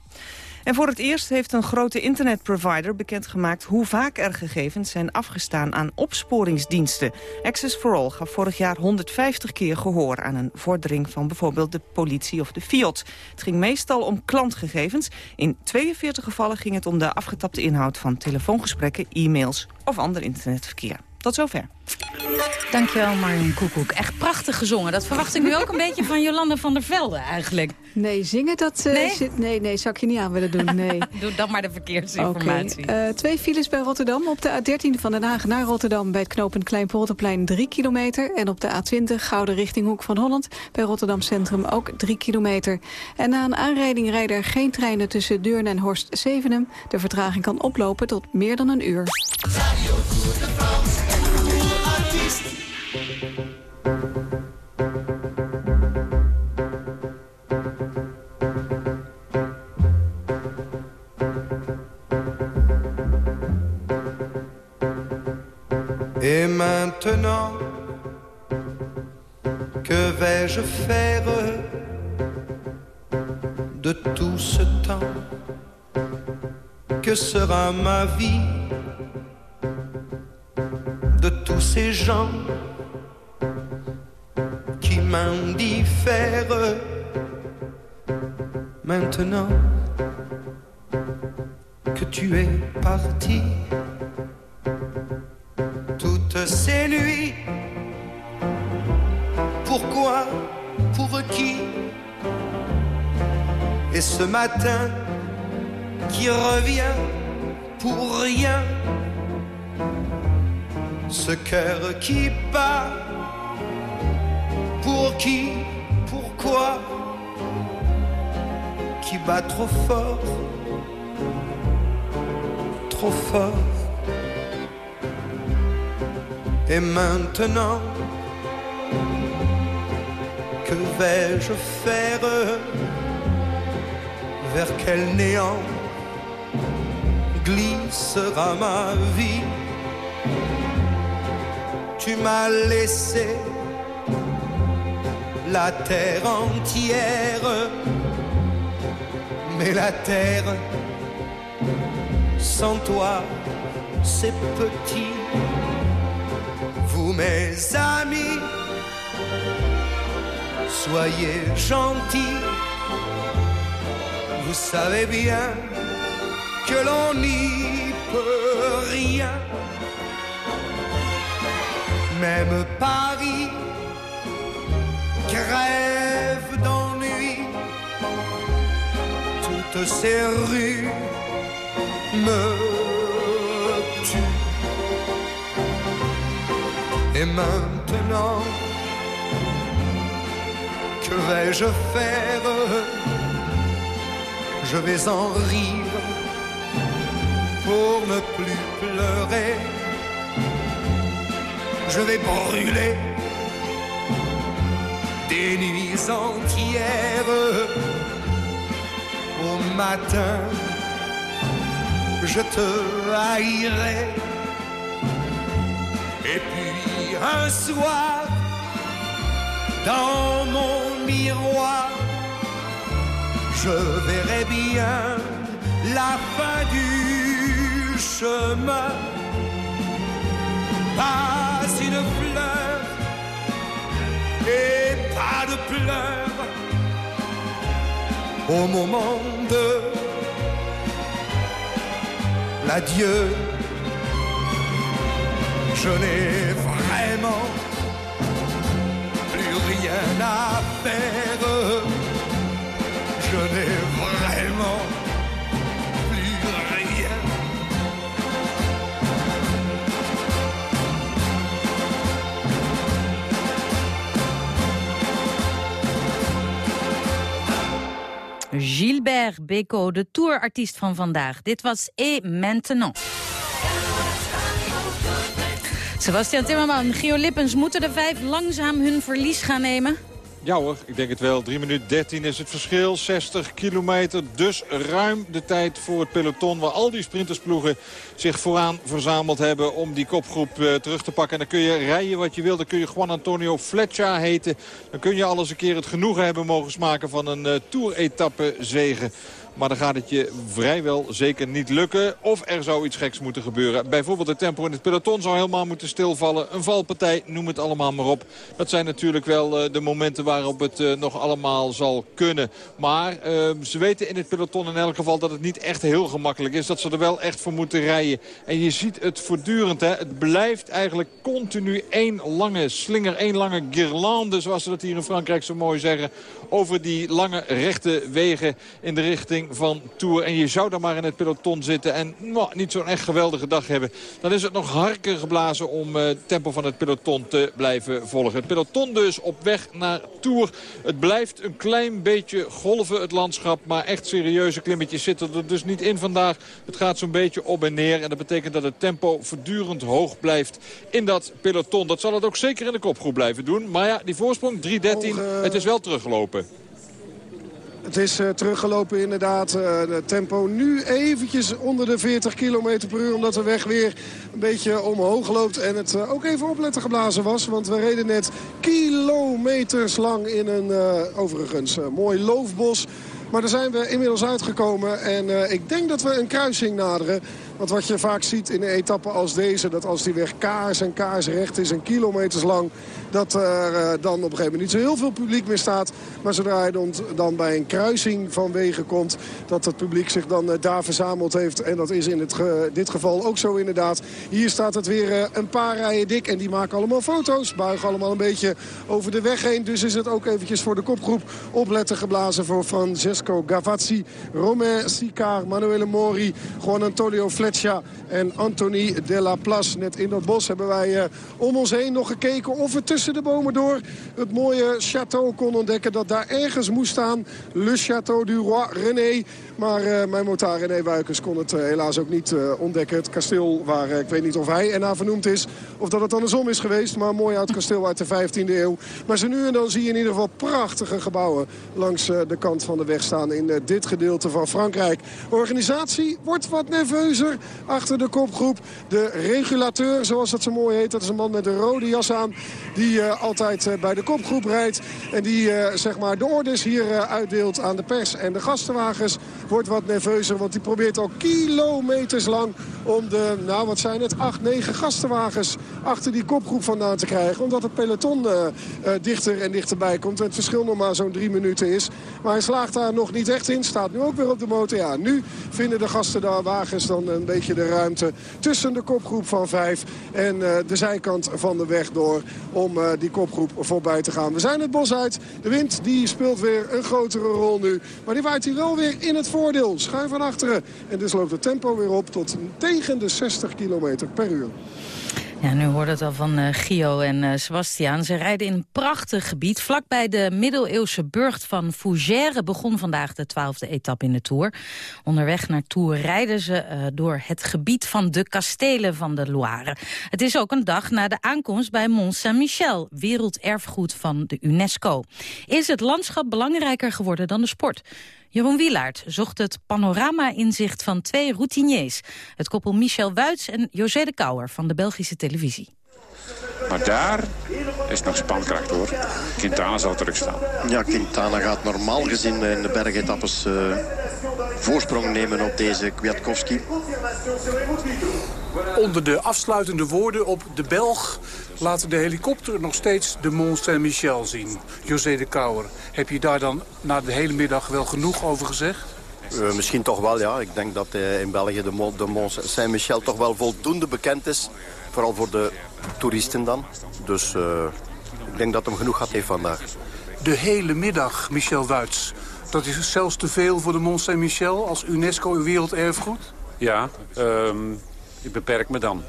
En voor het eerst heeft een grote internetprovider bekendgemaakt hoe vaak er gegevens zijn afgestaan aan opsporingsdiensten. Access for All gaf vorig jaar 150 keer gehoor aan een vordering van bijvoorbeeld de politie of de FIOD. Het ging meestal om klantgegevens. In 42 gevallen ging het om de afgetapte inhoud van telefoongesprekken, e-mails of ander internetverkeer. Tot zover. Dankjewel Marion Koekoek. Echt prachtig gezongen. Dat verwacht ik nu ook een [laughs] beetje van Jolande van der Velde eigenlijk. Nee, zingen dat... eh, Nee? zit- nee, nee, zou ik je niet aan willen doen, nee. [laughs] Doe dan maar de verkeersinformatie. Eh, twee files bij Rotterdam. Op de A13 van Den Haag naar Rotterdam bij het knooppunt Kleinpolderplein 3 kilometer. En op de A20 Gouden richting Hoek van Holland bij Rotterdam Centrum ook 3 kilometer. En na een aanrijding rijden er geen treinen tussen Deurne en Horst Zevenum. De vertraging kan oplopen tot meer dan een uur. Et maintenant, que vais-je faire de tout ce temps? Que sera ma vie ces gens qui m'indiffèrent Maintenant que tu es parti toutes ces nuits. Pourquoi Pour qui? Et ce matin qui revient pour rien. Ce cœur qui bat. Pour qui Pourquoi Qui bat trop fort Trop fort. Et maintenant, que vais-je faire Vers quel néant glissera ma vie? Tu m'as laissé la terre entière, mais la terre sans toi, c'est petit vous mes amis, soyez gentils. Vous savez bien que l'on n'y peut rien. Même Paris crève d'ennui. Toutes ces rues me tuent. Et maintenant, que vais-je faire? Je vais en rire pour ne plus pleurer. Je vais brûler des nuits entières. Au matin, je te haïrai. Et puis un soir, dans mon miroir, je verrai bien la fin du chemin pas si de fleuve et pas de pleurs au moment de l'adieu. Je n'ai vraiment plus rien à faire. Je n'ai Gilbert Beko, de tourartiest van vandaag. Dit was Et Maintenant. Sebastian Timmerman, Gio Lippens, moeten de vijf langzaam hun verlies gaan nemen? Ja hoor, ik denk het wel. 3 minuten 13 is het verschil. 60 kilometer, dus ruim de tijd voor het peloton... waar al die sprintersploegen zich vooraan verzameld hebben... om die kopgroep eh, terug te pakken. En dan kun je rijden wat je wil. Dan kun je Juan Antonio Fletcher heten. Dan kun je alles een keer het genoegen hebben mogen smaken... van een uh, tour-etappe zegen. Maar dan gaat het je vrijwel zeker niet lukken. Of er zou iets geks moeten gebeuren. Bijvoorbeeld het tempo in het peloton zou helemaal moeten stilvallen. Een valpartij, noem het allemaal maar op. Dat zijn natuurlijk wel uh, de momenten waarop het uh, nog allemaal zal kunnen. Maar uh, ze weten in het peloton in elk geval dat het niet echt heel gemakkelijk is. Dat ze er wel echt voor moeten rijden. En je ziet het voortdurend. Hè. Het blijft eigenlijk continu één lange slinger. één lange guirlande, zoals ze dat hier in Frankrijk zo mooi zeggen. Over die lange rechte wegen in de richting van Tour. En je zou dan maar in het peloton zitten en nou, niet zo'n echt geweldige dag hebben. Dan is het nog harker geblazen om uh, het tempo van het peloton te blijven volgen. Het peloton dus op weg naar Tour. Het blijft een klein beetje golven het landschap. Maar echt serieuze klimmetjes zitten er dus niet in vandaag. Het gaat zo'n beetje op en neer. En dat betekent dat het tempo voortdurend hoog blijft in dat peloton. Dat zal het ook zeker in de kopgroep blijven doen. Maar ja, die voorsprong 3.13, het is wel teruggelopen. Het is uh, teruggelopen inderdaad. Uh, het tempo nu eventjes onder de 40 km per uur. Omdat de weg weer een beetje omhoog loopt. En het uh, ook even opletten geblazen was. Want we reden net kilometers lang in een overigens mooi loofbos. Maar daar zijn we inmiddels uitgekomen. En ik denk dat we een kruising naderen. Want wat je vaak ziet in een etappe als deze... dat als die weg kaars en kaarsrecht is en kilometers lang... dat er uh, dan op een gegeven moment niet zo heel veel publiek meer staat. Maar zodra je dan, bij een kruising van wegen komt... dat het publiek zich dan uh, daar verzameld heeft. En dat is in het dit geval ook zo inderdaad. Hier staat het weer uh, een paar rijen dik. En die maken allemaal foto's. Buigen allemaal een beetje over de weg heen. Dus is het ook eventjes voor de kopgroep opletten geblazen... voor Francesco Gavazzi, Romain Sicard, Manuele Mori... Juan Antonio Fletcher en Anthony de la Place. Net in dat bos hebben wij uh, om ons heen nog gekeken of we tussen de bomen door het mooie château kon ontdekken dat daar ergens moest staan. Le Château du Roi René. Maar uh, mijn motaar René Wuikens kon het uh, helaas ook niet ontdekken. Het kasteel waar ik weet niet of hij ernaar vernoemd is. Of dat het andersom is geweest. Maar een mooi oud kasteel uit de 15e eeuw. Maar zo nu en dan zie je in ieder geval prachtige gebouwen langs de kant van de weg staan in dit gedeelte van Frankrijk. De organisatie wordt wat nerveuzer achter de kopgroep. De regulateur, zoals dat zo mooi heet. Dat is een man met een rode jas aan. Die uh, altijd uh, bij de kopgroep rijdt. En die uh, zeg maar de orders hier uitdeelt aan de pers en de gastenwagens. Wordt wat nerveuzer, want die probeert al kilometers lang om de, nou wat zijn het, 8, 9 gastenwagens achter die kopgroep vandaan te krijgen. Omdat het peloton dichter en dichterbij komt. En het verschil nog maar zo'n drie minuten is. Maar hij slaagt daar nog niet echt in. Staat nu ook weer op de motor. Ja, nu vinden de gastenwagens dan een beetje de ruimte tussen de kopgroep van vijf en uh, de zijkant van de weg door om uh, die kopgroep voorbij te gaan. We zijn het bos uit. De wind die speelt weer een grotere rol nu. Maar die waait hier wel weer in het voordeel. Schuin van achteren. En dus loopt het tempo weer op tot tegen de 60 km per uur. Ja, nu hoorde het al van uh, Gio en uh, Sebastiaan. Ze rijden in een prachtig gebied. Vlakbij de middeleeuwse burcht van Fougère begon vandaag de twaalfde etappe in de Tour. Onderweg naar Tour rijden ze uh, door het gebied van de kastelen van de Loire. Het is ook een dag na de aankomst bij Mont Saint-Michel, werelderfgoed van de UNESCO. Is het landschap belangrijker geworden dan de sport? Jeroen Wielaert zocht het panorama-inzicht van twee routiniers. Het koppel Michel Wuits en José de Kouwer van de Belgische televisie. Maar daar is nog spankracht hoor. Quintana zal terug staan. Ja, Quintana gaat normaal gezien in de bergetappes uh, voorsprong nemen op deze Kwiatkowski. Onder de afsluitende woorden op de Belg laat de helikopter nog steeds de Mont Saint-Michel zien. José de Kouwer, heb je daar dan na de hele middag wel genoeg over gezegd? Eh, misschien toch wel, ja. Ik denk dat eh, in België de Mont, de Mont Saint-Michel toch wel voldoende bekend is. Vooral voor de toeristen dan. Dus eh, ik denk dat hem genoeg gehad heeft vandaag. De hele middag, Michel Wuits. Dat is zelfs te veel voor de Mont Saint-Michel als UNESCO werelderfgoed? Ja, ehm, ik beperk me dan.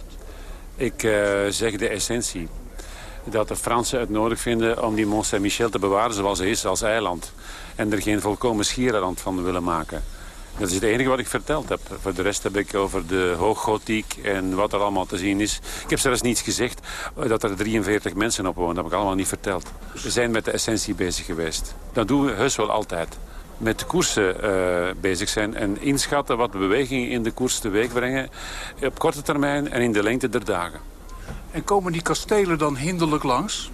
Ik eh, zeg de essentie. Dat de Fransen het nodig vinden om die Mont Saint-Michel te bewaren zoals hij is, als eiland. En er geen volkomen schiereiland van willen maken. Dat is het enige wat ik verteld heb. Voor de rest heb ik over de hooggotiek en wat er allemaal te zien is. Ik heb zelfs niets gezegd dat er 43 mensen op wonen. Dat heb ik allemaal niet verteld. We zijn met de essentie bezig geweest. Dat doen we heus wel altijd. Met de koersen eh, bezig zijn en inschatten wat de bewegingen in de koers teweeg brengen. Op korte termijn en in de lengte der dagen. En komen die kastelen dan hinderlijk langs?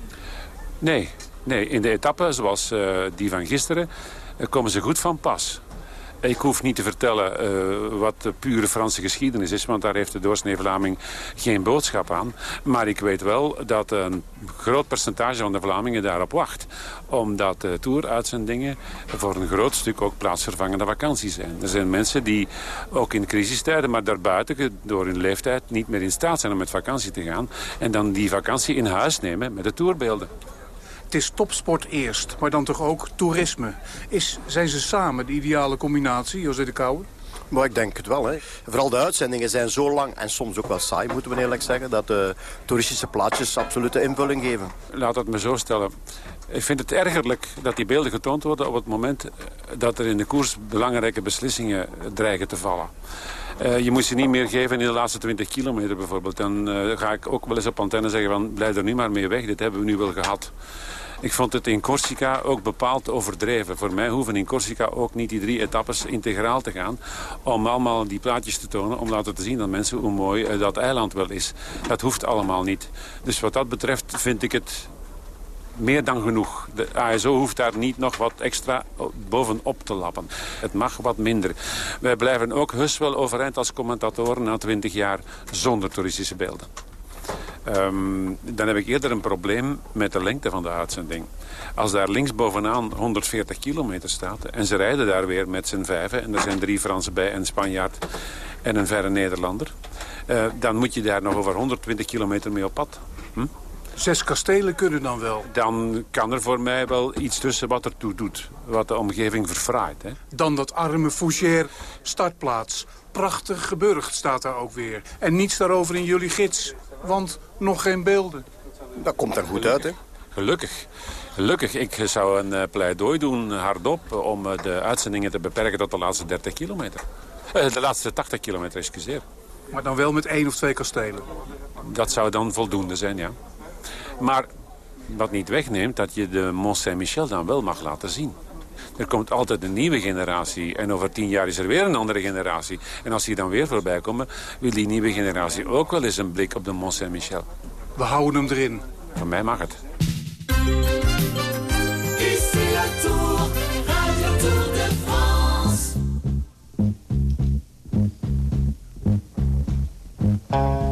Nee, nee in de etappe zoals eh, die van gisteren eh, komen ze goed van pas. Ik hoef niet te vertellen eh, wat de pure Franse geschiedenis is... want daar heeft de doorsnee Vlaming geen boodschap aan. Maar ik weet wel dat een groot percentage van de Vlamingen daarop wacht. Omdat de toeruitzendingen voor een groot stuk ook plaatsvervangende vakanties zijn. Er zijn mensen die ook in crisistijden, maar daarbuiten... door hun leeftijd niet meer in staat zijn om met vakantie te gaan... en dan die vakantie in huis nemen met de toerbeelden. Het is topsport eerst, maar dan toch ook toerisme. Is, zijn ze samen de ideale combinatie, José de Kouwer? Maar ik denk het wel. Hè. Vooral de uitzendingen zijn zo lang en soms ook wel saai, moeten we eerlijk zeggen... dat de toeristische plaatjes absolute invulling geven. Laat het me zo stellen. Ik vind het ergerlijk dat die beelden getoond worden op het moment eh, dat er in de koers belangrijke beslissingen dreigen te vallen. Uh, je moet ze niet meer geven in de laatste 20 kilometer bijvoorbeeld. Dan uh, ga ik ook wel eens op antenne zeggen van blijf er nu maar mee weg. Dit hebben we nu wel gehad. Ik vond het in Corsica ook bepaald overdreven. Voor mij hoeven in Corsica ook niet die drie etappes integraal te gaan... om allemaal die plaatjes te tonen, om laten te zien aan mensen hoe mooi uh, dat eiland wel is. Dat hoeft allemaal niet. Dus wat dat betreft vind ik het meer dan genoeg. De ASO hoeft daar niet nog wat extra bovenop te lappen. Het mag wat minder. Wij blijven ook heus wel overeind als commentatoren na 20 jaar zonder toeristische beelden. Um, dan heb ik eerder een probleem met de lengte van de uitzending. Als daar links bovenaan 140 kilometer staat... en ze rijden daar weer met z'n vijven... en er zijn drie Fransen bij, een Spanjaard en een verre Nederlander... Uh, dan moet je daar nog over 120 kilometer mee op pad. Hm? Zes kastelen kunnen dan wel. Dan kan er voor mij wel iets tussen wat ertoe doet. Wat de omgeving verfraait. Hè? Dan dat arme Fougère startplaats. Prachtig geburgd staat daar ook weer. En niets daarover in jullie gids. Want nog geen beelden. Dat komt er goed uit, hè? Gelukkig. Gelukkig, ik zou een uh, pleidooi doen hardop om de uitzendingen te beperken tot de laatste 30 kilometer. De laatste 80 kilometer, excuseer. Maar dan wel met één of twee kastelen? Dat zou dan voldoende zijn, ja. Maar wat niet wegneemt dat je de Mont Saint-Michel dan wel mag laten zien. Er komt altijd een nieuwe generatie. En over tien jaar is er weer een andere generatie. En als die dan weer voorbij komen, wil die nieuwe generatie ook wel eens een blik op de Mont Saint-Michel. We houden hem erin. Voor mij mag het. Ici la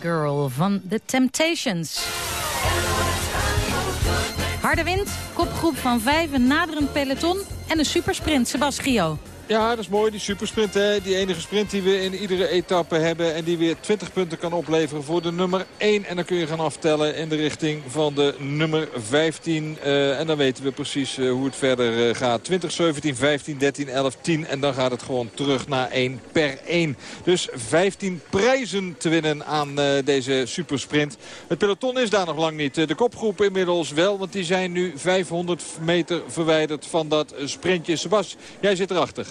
Girl van The Temptations. Harde wind, kopgroep van vijf, een naderend peloton en een supersprint. Sebas Gio. Ja, dat is mooi, die supersprint. Hè? Die enige sprint die we in iedere etappe hebben. En die weer 20 punten kan opleveren voor de nummer 1. En dan kun je gaan aftellen in de richting van de nummer 15. Eh, en dan weten we precies eh, hoe het verder eh, gaat. 20, 17, 15, 13, 11, 10. En dan gaat het gewoon terug naar 1 per 1. Dus 15 prijzen te winnen aan deze supersprint. Het peloton is daar nog lang niet. De kopgroep inmiddels wel, want die zijn nu 500 meter verwijderd van dat sprintje. Sebas, jij zit erachter.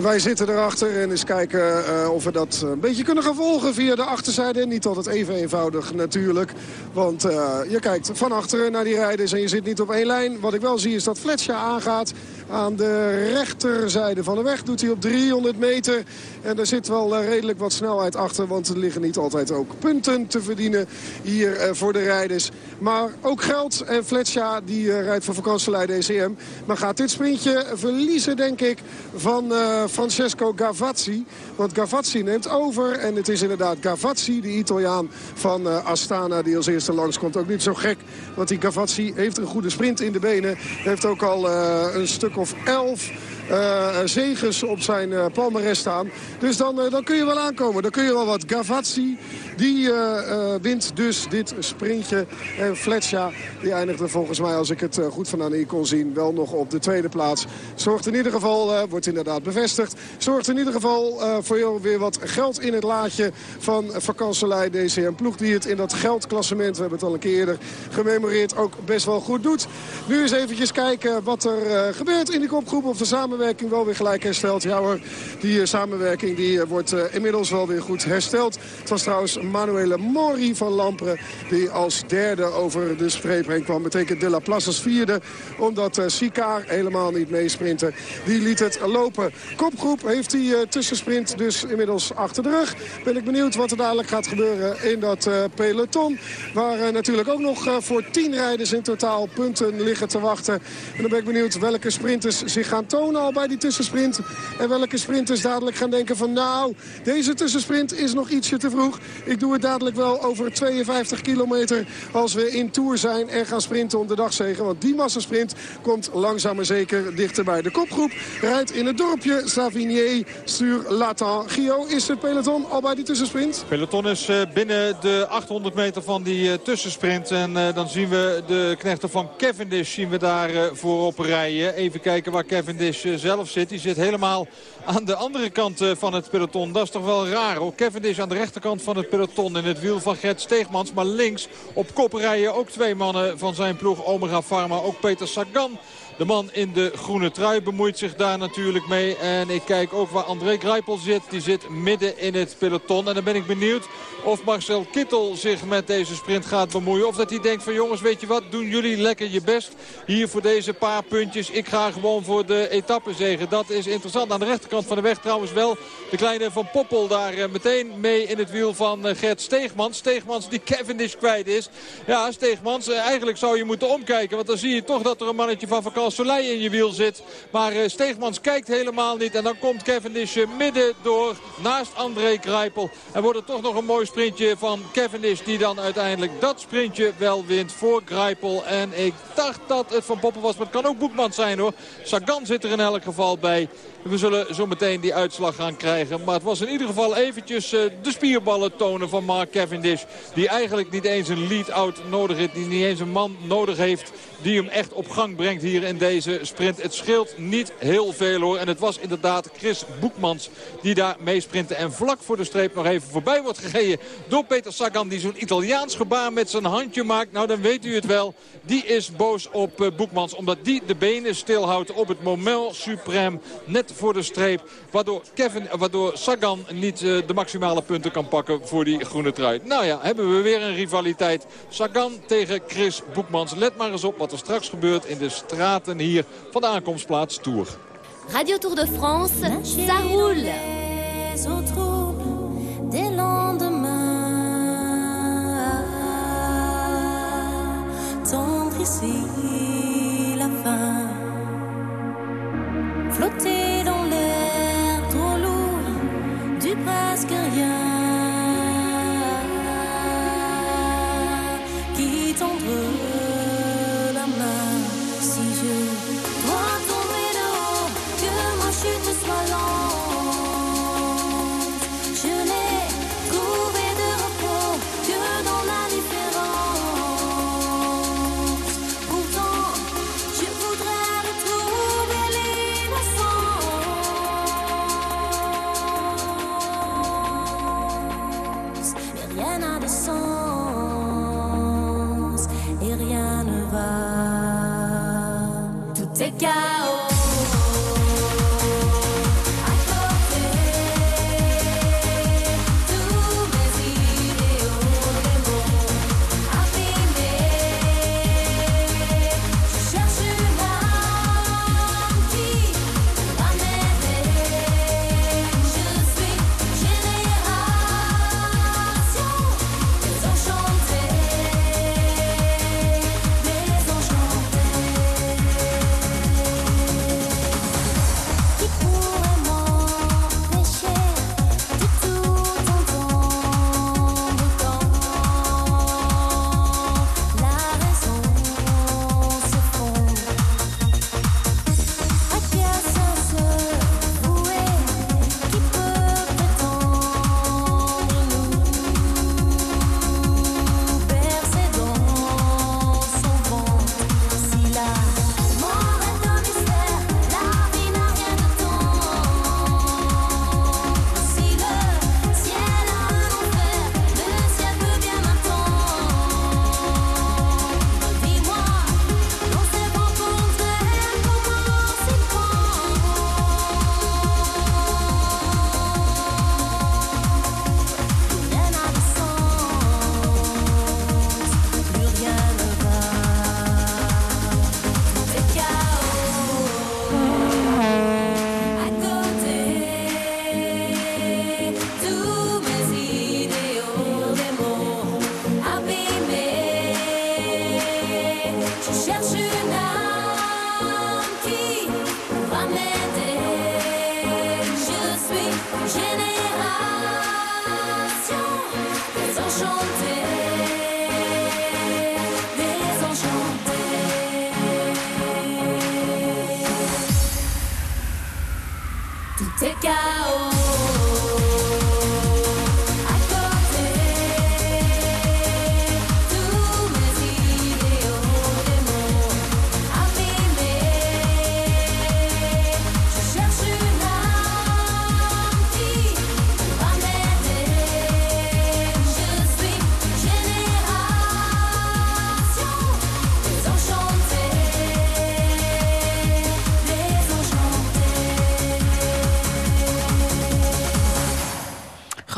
Wij zitten erachter en eens kijken eh, of we dat een beetje kunnen gaan volgen via de achterzijde. Niet altijd even eenvoudig natuurlijk. Want eh, je kijkt van achteren naar die rijders en je zit niet op één lijn. Wat ik wel zie is dat Fletcher aangaat aan de rechterzijde van de weg. Doet hij op 300 meter. En daar zit wel eh, redelijk wat snelheid achter. Want er liggen niet altijd ook punten te verdienen hier eh, voor de rijders. Maar ook geld. En Fletcher die eh, rijdt voor vakantielei DCM. Maar gaat dit sprintje verliezen denk ik van Francesco Gavazzi. Want Gavazzi neemt over. En het is inderdaad Gavazzi, de Italiaan van Astana die als eerste langskomt. Ook niet zo gek. Want die Gavazzi heeft een goede sprint in de benen. Heeft ook al een stuk of elf zegens op zijn eh, palmares staan. Dus dan, eh, dan kun je wel aankomen. Dan kun je wel wat. Gavazzi, die eh, eh, wint dus dit sprintje. En Fletcher, die eindigde volgens mij, als ik het eh, goed van aan kon zien, wel nog op de tweede plaats. Zorgt in ieder geval, eh, wordt inderdaad bevestigd, zorgt in ieder geval eh, voor jou weer wat geld in het laadje van vakantselij DCM. Ploeg die het in dat geldklassement, we hebben het al een keer eerder gememoreerd, ook best wel goed doet. Nu eens eventjes kijken wat er eh, gebeurt in die kopgroep. Of de samenwerking wel weer gelijk herstelt. Ja hoor, die eh, samenwerking die, eh, wordt eh, inmiddels wel weer goed hersteld. Het was trouwens Manuele Mori van Lampre die als derde over de streep heen kwam. Betekent De La Place als vierde, omdat Sikaar helemaal niet meesprintte. Die liet het lopen. Kopgroep heeft die tussensprint dus inmiddels achter de rug. Ben ik benieuwd wat er dadelijk gaat gebeuren in dat peloton. Waar natuurlijk ook nog voor tien rijders in totaal punten liggen te wachten. En dan ben ik benieuwd welke sprinters zich gaan tonen al bij die tussensprint. En welke sprinters dadelijk gaan denken van nou, deze tussensprint is nog ietsje te vroeg. Ik doe het dadelijk wel over 52 kilometer als we in Tour zijn en gaan sprinten om de dagzegen. Want die massasprint komt langzaam maar zeker dichterbij. De kopgroep rijdt in het dorpje Savigny sur Latan. Gio, is het peloton al bij die tussensprint? Peloton is eh, binnen de 800 meter van die eh, tussensprint. En eh, dan zien we de knechten van Cavendish zien we daar voorop rijden. Even kijken waar Cavendish zelf zit. Die zit helemaal aan de andere kant eh, van het peloton. Dat is toch wel raar hoor. Cavendish aan de rechterkant van het peloton in het wiel van Gert Steegmans. Maar links op kop rijden ook twee mannen van zijn ploeg Omega Pharma. Ook Peter Sagan. De man in de groene trui bemoeit zich daar natuurlijk mee. En ik kijk ook waar André Grijpel zit. Die zit midden in het peloton. En dan ben ik benieuwd of Marcel Kittel zich met deze sprint gaat bemoeien. Of dat hij denkt van jongens, weet je wat, doen jullie lekker je best. Hier voor deze paar puntjes. Ik ga gewoon voor de etappezegen. Dat is interessant. Aan de rechterkant van de weg trouwens wel de kleine Van Poppel daar eh, meteen mee in het wiel van eh, Gert Steegmans. Steegmans die Cavendish kwijt is. Ja, Steegmans, eh, eigenlijk zou je moeten omkijken. Want dan zie je toch dat er een mannetje van Vakant Soleil in je wiel zit. Maar eh, Steegmans kijkt helemaal niet. En dan komt Cavendish eh, midden door naast André Kruipel. En wordt het toch nog een mooi sprintje van Cavendish. Die dan uiteindelijk dat sprintje wel wint voor Grijpel. En ik dacht dat het Van Poppel was. Maar het kan ook Boekmans zijn hoor. Sagan zit er in elk geval bij. We zullen zo meteen die uitslag gaan krijgen. Maar het was in ieder geval eventjes eh, de spierballen tonen van Mark Cavendish. Die eigenlijk niet eens een lead-out nodig heeft. Die niet eens een man nodig heeft die hem echt op gang brengt hier in deze sprint. Het scheelt niet heel veel hoor. En het was inderdaad Chris Boekmans die daar meesprintte. En vlak voor de streep nog even voorbij wordt gereden door Peter Sagan. Die zo'n Italiaans gebaar met zijn handje maakt. Nou dan weet u het wel. Die is boos op eh, Boekmans. Omdat die de benen stilhoudt op het moment suprem. Net voor de streep. Waardoor, Kevin, waardoor Sagan niet eh, de maximale punten kan pakken voor die groene trui. Nou ja, hebben we weer een rivaliteit. Sagan tegen Chris Boekmans. Let maar eens op wat er straks gebeurt in de straten hier van de aankomstplaats Tour. Radio Tour de France, ça roule. Des lendemains. Tendre ici la fin. Flotter presque rien qui t'entre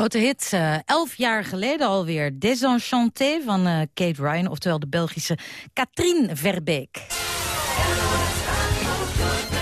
Grote hit, eh, elf jaar geleden alweer. Désenchanté van eh, Kate Ryan, oftewel de Belgische Katrien Verbeek.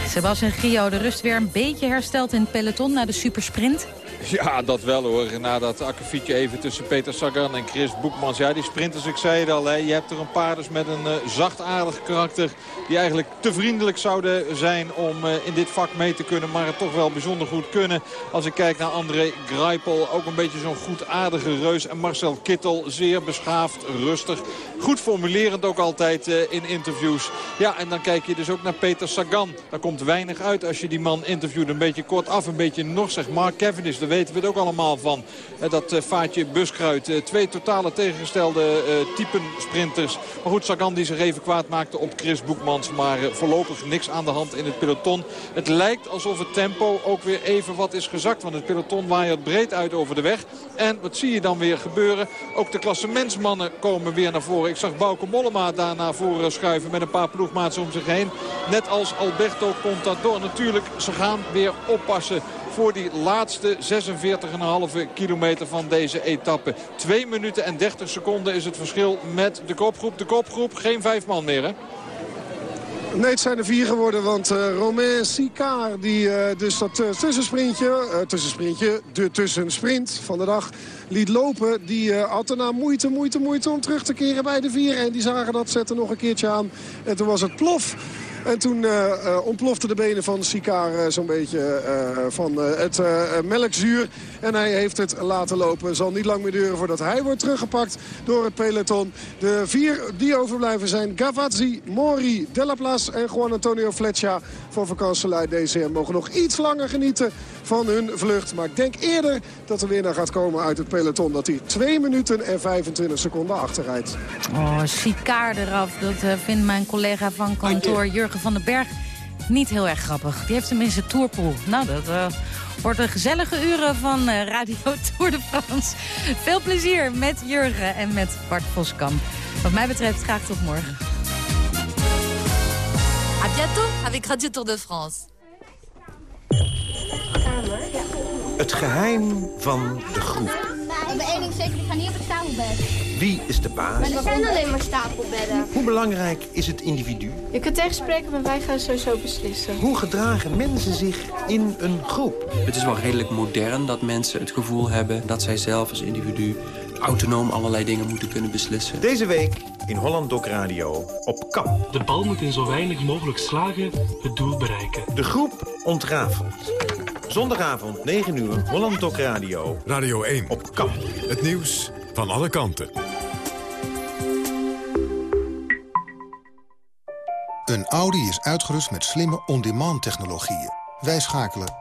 Sebastian Gio, de rust weer een beetje hersteld in het peloton na de supersprint. [laughs] Ja, dat wel hoor. Na dat akkefietje even tussen Peter Sagan en Chris Boekmans. Ja, die sprinters, ik zei het al, hè, je hebt er een paar dus met een uh, zachtaardig karakter... die eigenlijk te vriendelijk zouden zijn om uh, in dit vak mee te kunnen... maar het toch wel bijzonder goed kunnen. Als ik kijk naar André Greipel, ook een beetje zo'n goedaardige reus. En Marcel Kittel, zeer beschaafd, rustig. Goed formulerend ook altijd uh, in interviews. Ja, en dan kijk je dus ook naar Peter Sagan. Daar komt weinig uit als je die man interviewt. Een beetje kort af, een beetje norsig. Mark Cavendish, daar weten we het ook allemaal van. Dat uh, vaatje buskruid. Uh, twee totale tegengestelde typen sprinters. Maar goed, Sagan die zich even kwaad maakte op Chris Boekmans. Maar voorlopig niks aan de hand in het peloton. Het lijkt alsof het tempo ook weer even wat is gezakt. Want het peloton waait breed uit over de weg. En wat zie je dan weer gebeuren? Ook de klassementsmannen komen weer naar voren. Ik zag Bauke Mollema daar naar voren schuiven met een paar ploegmaats om zich heen. Net als Alberto Contador. Natuurlijk, ze gaan weer oppassen voor die laatste 46,5 kilometer van deze etappe. 2 minuten en 30 seconden is het verschil met de kopgroep. De kopgroep, geen vijf man meer hè? Nee, het zijn er vier geworden, want uh, Romain Sicard, die uh, dus dat uh, tussensprintje, tussensprintje, de tussensprint van de dag, liet lopen. Die had daarna moeite, moeite, moeite om terug te keren bij de vier. En die zagen dat, zetten nog een keertje aan. En toen was het plof. En toen uh, uh, ontplofte de benen van Sikaar uh, zo'n beetje van het melkzuur. En hij heeft het laten lopen. Zal niet lang meer duren voordat hij wordt teruggepakt door het peloton. De vier die overblijven zijn Gavazzi, Mori, Delaplace en Juan Antonio Fletcher van vakantselij DCM. Mogen nog iets langer genieten van hun vlucht. Maar ik denk eerder dat de winnaar gaat komen uit het peloton. Dat hij 2 minuten en 25 seconden achterrijdt. Oh, Sikaar eraf. Dat vindt mijn collega van kantoor Jurgen van den Berg niet heel erg grappig. Die heeft tenminste tourpool. Nou, dat uh, wordt een gezellige uren van uh, Radio Tour de France. Veel plezier met Jurgen en met Bart Voskamp. Wat mij betreft graag tot morgen. A bientôt avec Radio Tour de France. Het geheim van de groep. Één ding zeker, ik ga niet op het stapelbed. Wie is de baas? Maar er zijn alleen maar stapelbedden. Hoe belangrijk is het individu? Je kunt tegenspreken, maar wij gaan sowieso beslissen. Hoe gedragen mensen zich in een groep? Het is wel redelijk modern dat mensen het gevoel hebben... dat zij zelf als individu autonoom allerlei dingen moeten kunnen beslissen. Deze week in Holland Doc Radio op KAP. De bal moet in zo weinig mogelijk slagen het doel bereiken. De groep ontrafelt. Zondagavond, 9 uur, Holland Doc Radio. Radio 1. Op KAP. Het nieuws van alle kanten. Audi is uitgerust met slimme on-demand technologieën. Wij schakelen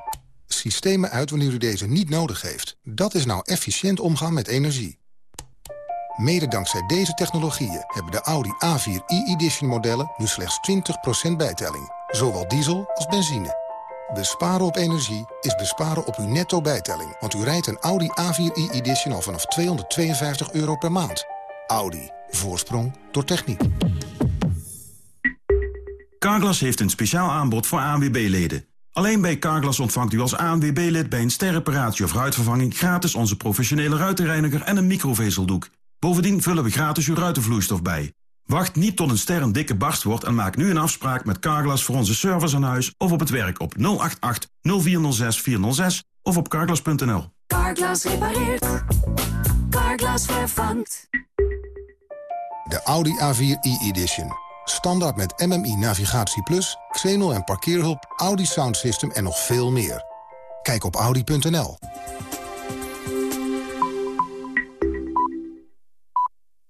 systemen uit wanneer u deze niet nodig heeft. Dat is nou efficiënt omgaan met energie. Mede dankzij deze technologieën hebben de Audi A4 e-edition modellen nu slechts 20% bijtelling. Zowel diesel als benzine. Besparen op energie is besparen op uw netto bijtelling. Want u rijdt een Audi A4 e-edition al vanaf 252 euro per maand. Audi. Voorsprong door techniek. Carglass heeft een speciaal aanbod voor ANWB-leden. Alleen bij Carglass ontvangt u als ANWB-lid bij een sterreparatie of ruitvervanging... gratis onze professionele ruitenreiniger en een microvezeldoek. Bovendien vullen we gratis uw ruitenvloeistof bij. Wacht niet tot een ster een dikke barst wordt en maak nu een afspraak met Carglass voor onze service aan huis of op het werk op 088 0406 406 of op carglass.nl. Carglass repareert. Carglass vervangt. De Audi A4 e-edition. Standaard met MMI Navigatie Plus, Xenol en parkeerhulp, Audi Sound System en nog veel meer. Kijk op audi.nl.